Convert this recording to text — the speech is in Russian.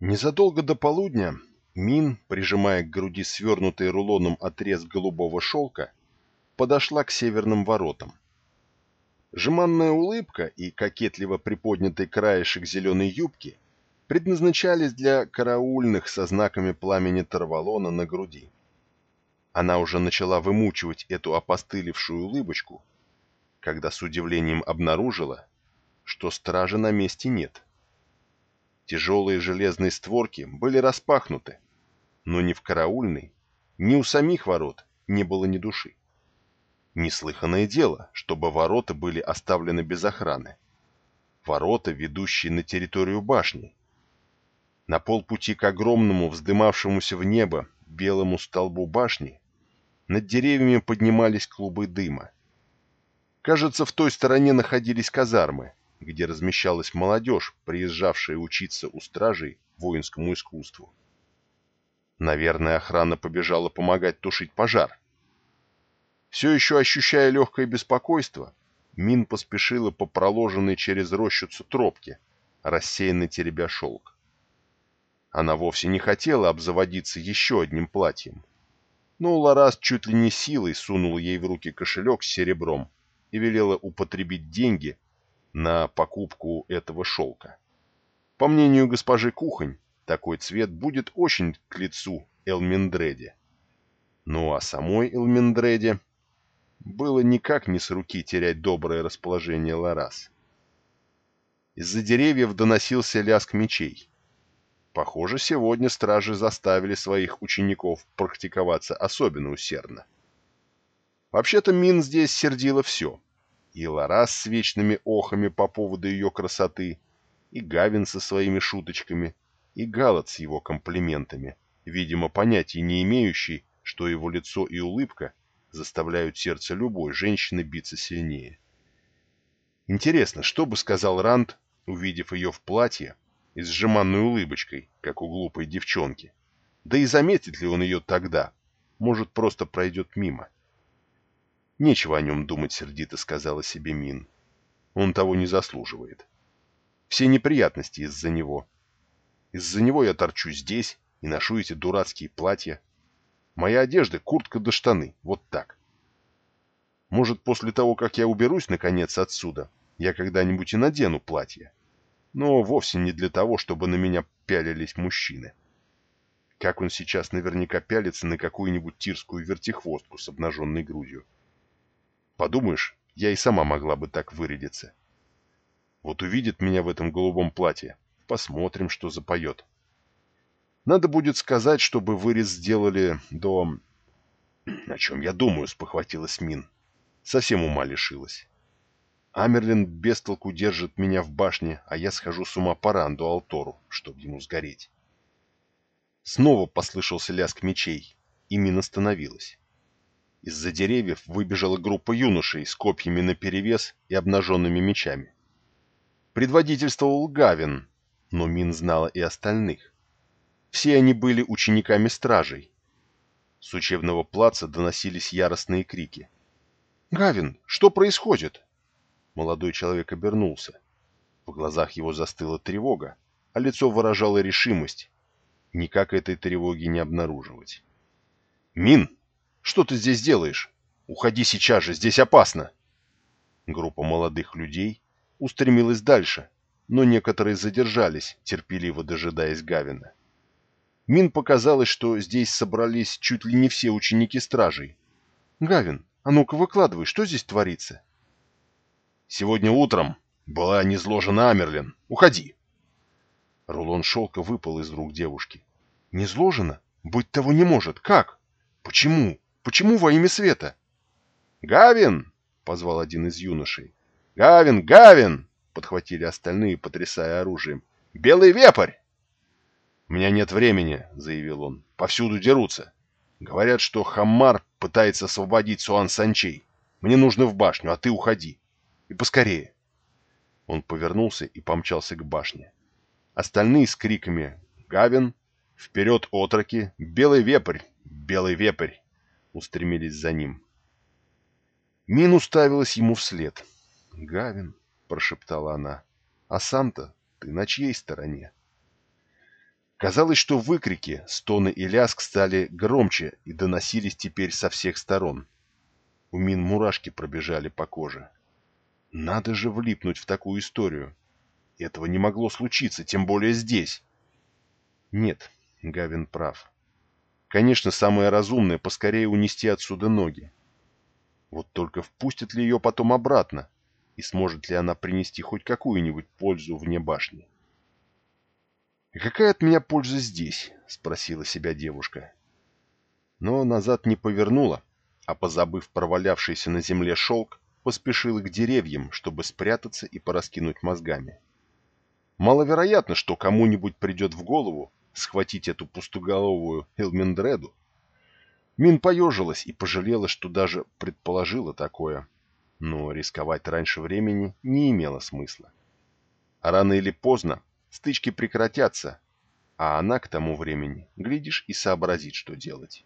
Незадолго до полудня Мин, прижимая к груди свернутый рулоном отрез голубого шелка, подошла к северным воротам. Жеманная улыбка и кокетливо приподнятый краешек зеленой юбки предназначались для караульных со знаками пламени Тарвалона на груди. Она уже начала вымучивать эту опостылевшую улыбочку, когда с удивлением обнаружила, что стражи на месте нет. Тяжелые железные створки были распахнуты, но ни в караульной, ни у самих ворот не было ни души. Неслыханное дело, чтобы ворота были оставлены без охраны. Ворота, ведущие на территорию башни. На полпути к огромному, вздымавшемуся в небо, белому столбу башни, над деревьями поднимались клубы дыма. Кажется, в той стороне находились казармы, где размещалась молодежь, приезжавшая учиться у стражей воинскому искусству. Наверное, охрана побежала помогать тушить пожар. Все еще ощущая легкое беспокойство, Мин поспешила по проложенной через рощицу тропке, рассеянно теребя шелк. Она вовсе не хотела обзаводиться еще одним платьем. Но Ларас чуть ли не силой сунул ей в руки кошелек с серебром и велела употребить деньги на покупку этого шелка. По мнению госпожи Кухонь, такой цвет будет очень к лицу Элмендреде. Ну а самой Элмендреде было никак не с руки терять доброе расположение Ларас. Из-за деревьев доносился лязг мечей. Похоже, сегодня стражи заставили своих учеников практиковаться особенно усердно. Вообще-то Мин здесь сердила все — и Ларас с вечными охами по поводу ее красоты, и Гавин со своими шуточками, и Галат с его комплиментами, видимо, понятия не имеющий, что его лицо и улыбка заставляют сердце любой женщины биться сильнее. Интересно, что бы сказал Ранд, увидев ее в платье и с улыбочкой, как у глупой девчонки? Да и заметит ли он ее тогда? Может, просто пройдет мимо. — Нечего о нем думать, сердито сказала себе Мин. Он того не заслуживает. Все неприятности из-за него. Из-за него я торчу здесь и ношу эти дурацкие платья. Моя одежда — куртка до штаны, вот так. Может, после того, как я уберусь, наконец, отсюда, я когда-нибудь и надену платье. Но вовсе не для того, чтобы на меня пялились мужчины. Как он сейчас наверняка пялится на какую-нибудь тирскую вертихвостку с обнаженной грудью. Подумаешь, я и сама могла бы так вырядиться. Вот увидит меня в этом голубом платье, посмотрим, что запоет. Надо будет сказать, чтобы вырез сделали до... О чем я думаю, спохватилась Мин. Совсем ума лишилась. Амерлин без толку держит меня в башне, а я схожу с ума по Ранду Алтору, чтобы ему сгореть. Снова послышался лязг мечей, и Мин остановилась. Из-за деревьев выбежала группа юношей с копьями наперевес и обнаженными мечами. Предводительствовал Гавин, но Мин знала и остальных. Все они были учениками стражей. С учебного плаца доносились яростные крики. «Гавин, что происходит?» Молодой человек обернулся. В глазах его застыла тревога, а лицо выражало решимость. Никак этой тревоги не обнаруживать. «Мин!» Что ты здесь делаешь? Уходи сейчас же, здесь опасно!» Группа молодых людей устремилась дальше, но некоторые задержались, терпеливо дожидаясь Гавина. Мин показалось, что здесь собрались чуть ли не все ученики стражей. «Гавин, а ну-ка выкладывай, что здесь творится?» «Сегодня утром была низложена Амерлин. Уходи!» Рулон шелка выпал из рук девушки. «Низложена? Быть того не может. Как? Почему?» Почему во имя света? «Гавин!» — позвал один из юношей. «Гавин! Гавин!» — подхватили остальные, потрясая оружием. «Белый вепрь!» «У меня нет времени», — заявил он. «Повсюду дерутся. Говорят, что Хаммар пытается освободить Суан Санчей. Мне нужно в башню, а ты уходи. И поскорее». Он повернулся и помчался к башне. Остальные с криками «Гавин! Вперед, отроки! Белый вепрь! Белый вепрь!» Устремились за ним. Мин уставилась ему вслед. «Гавин», — прошептала она, — «а сам-то ты на чьей стороне?» Казалось, что выкрики, стоны и лязг стали громче и доносились теперь со всех сторон. У Мин мурашки пробежали по коже. Надо же влипнуть в такую историю. Этого не могло случиться, тем более здесь. Нет, Гавин прав. Конечно, самое разумное — поскорее унести отсюда ноги. Вот только впустит ли ее потом обратно, и сможет ли она принести хоть какую-нибудь пользу вне башни? «И какая от меня польза здесь?» — спросила себя девушка. Но назад не повернула, а, позабыв провалявшийся на земле шелк, поспешила к деревьям, чтобы спрятаться и пораскинуть мозгами. Маловероятно, что кому-нибудь придет в голову схватить эту пустоголовую Элмендреду. Мин поежилась и пожалела, что даже предположила такое. Но рисковать раньше времени не имело смысла. Рано или поздно стычки прекратятся, а она к тому времени, глядишь, и сообразит, что делать.